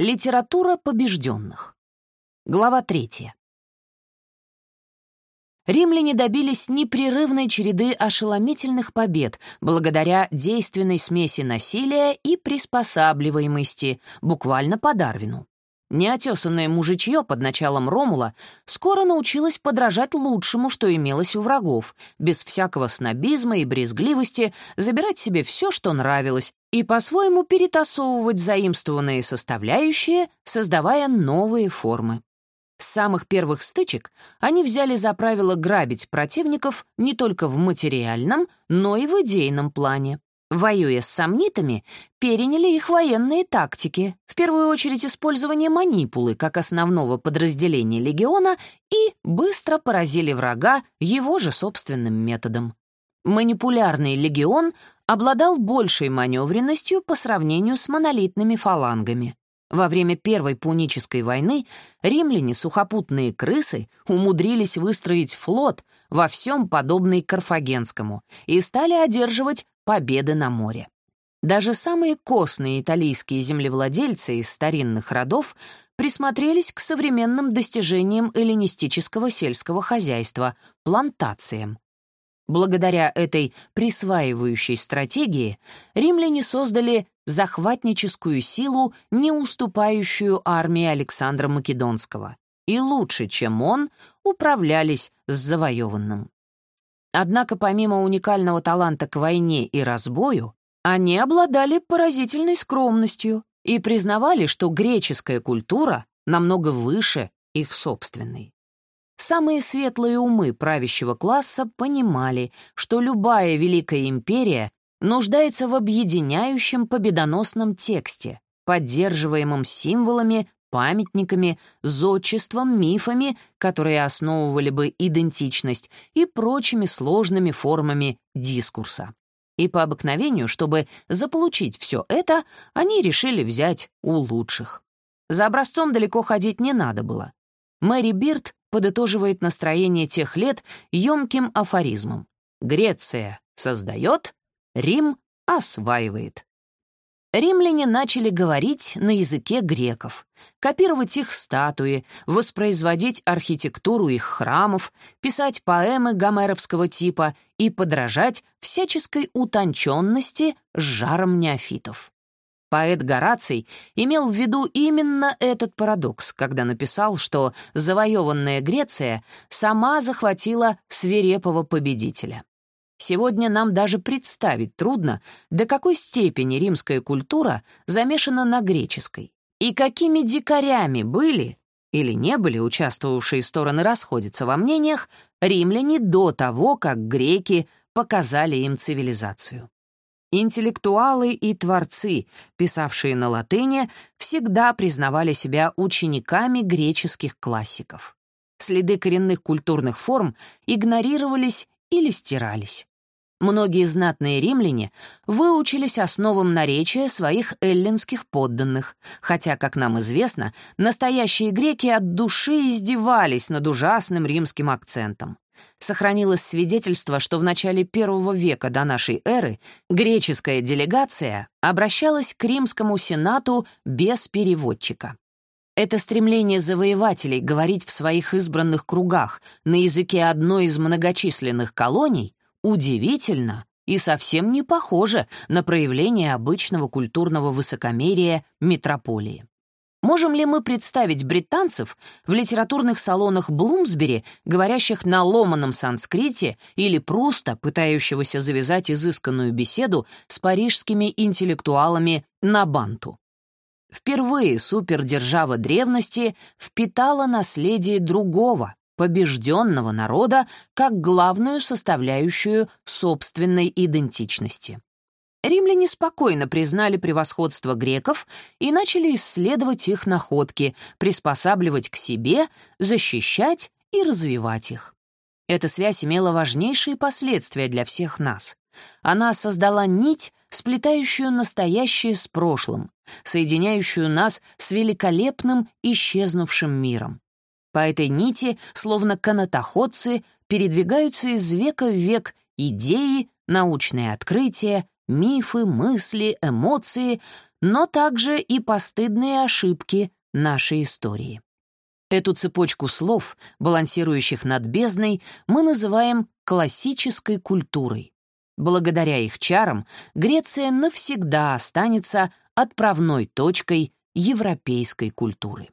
Литература побежденных. Глава третья. Римляне добились непрерывной череды ошеломительных побед благодаря действенной смеси насилия и приспосабливаемости, буквально по Дарвину. Неотесанное мужичье под началом Ромула скоро научилось подражать лучшему, что имелось у врагов, без всякого снобизма и брезгливости забирать себе все, что нравилось, и по-своему перетасовывать заимствованные составляющие, создавая новые формы. С самых первых стычек они взяли за правило грабить противников не только в материальном, но и в идейном плане. Воюя с сомнитами, переняли их военные тактики, в первую очередь использование манипулы как основного подразделения легиона и быстро поразили врага его же собственным методом. Манипулярный легион обладал большей маневренностью по сравнению с монолитными фалангами. Во время Первой Пунической войны римляне, сухопутные крысы, умудрились выстроить флот во всем подобный Карфагенскому и стали одерживать победы на море. Даже самые костные итальянские землевладельцы из старинных родов присмотрелись к современным достижениям эллинистического сельского хозяйства — плантациям. Благодаря этой присваивающей стратегии римляне создали захватническую силу, не уступающую армии Александра Македонского, и лучше, чем он, управлялись с завоеванным. Однако помимо уникального таланта к войне и разбою, они обладали поразительной скромностью и признавали, что греческая культура намного выше их собственной. Самые светлые умы правящего класса понимали, что любая великая империя нуждается в объединяющем победоносном тексте, поддерживаемом символами, памятниками, зодчеством, мифами, которые основывали бы идентичность и прочими сложными формами дискурса. И по обыкновению, чтобы заполучить все это, они решили взять у лучших. За образцом далеко ходить не надо было. Мэри Бирд подытоживает настроение тех лет емким афоризмом. «Греция создает, Рим осваивает». Римляне начали говорить на языке греков, копировать их статуи, воспроизводить архитектуру их храмов, писать поэмы гомеровского типа и подражать всяческой утонченности с жаром неофитов. Поэт Гораций имел в виду именно этот парадокс, когда написал, что завоеванная Греция сама захватила свирепого победителя. Сегодня нам даже представить трудно, до какой степени римская культура замешана на греческой, и какими дикарями были или не были участвовавшие стороны расходятся во мнениях римляне до того, как греки показали им цивилизацию. Интеллектуалы и творцы, писавшие на латыни, всегда признавали себя учениками греческих классиков. Следы коренных культурных форм игнорировались или стирались. Многие знатные римляне выучились основам наречия своих эллинских подданных, хотя, как нам известно, настоящие греки от души издевались над ужасным римским акцентом. Сохранилось свидетельство, что в начале первого века до нашей эры греческая делегация обращалась к римскому сенату без переводчика. Это стремление завоевателей говорить в своих избранных кругах на языке одной из многочисленных колоний удивительно и совсем не похоже на проявление обычного культурного высокомерия метрополии. Можем ли мы представить британцев в литературных салонах Блумсбери, говорящих на ломаном санскрите, или Пруста, пытающегося завязать изысканную беседу с парижскими интеллектуалами на банту? Впервые супердержава древности впитала наследие другого, побежденного народа как главную составляющую собственной идентичности. Римляне спокойно признали превосходство греков и начали исследовать их находки, приспосабливать к себе, защищать и развивать их. Эта связь имела важнейшие последствия для всех нас. Она создала нить, сплетающую настоящее с прошлым, соединяющую нас с великолепным исчезнувшим миром. По этой нити, словно канатоходцы, передвигаются из века в век идеи, научные открытия, мифы, мысли, эмоции, но также и постыдные ошибки нашей истории. Эту цепочку слов, балансирующих над бездной, мы называем классической культурой. Благодаря их чарам Греция навсегда останется отправной точкой европейской культуры.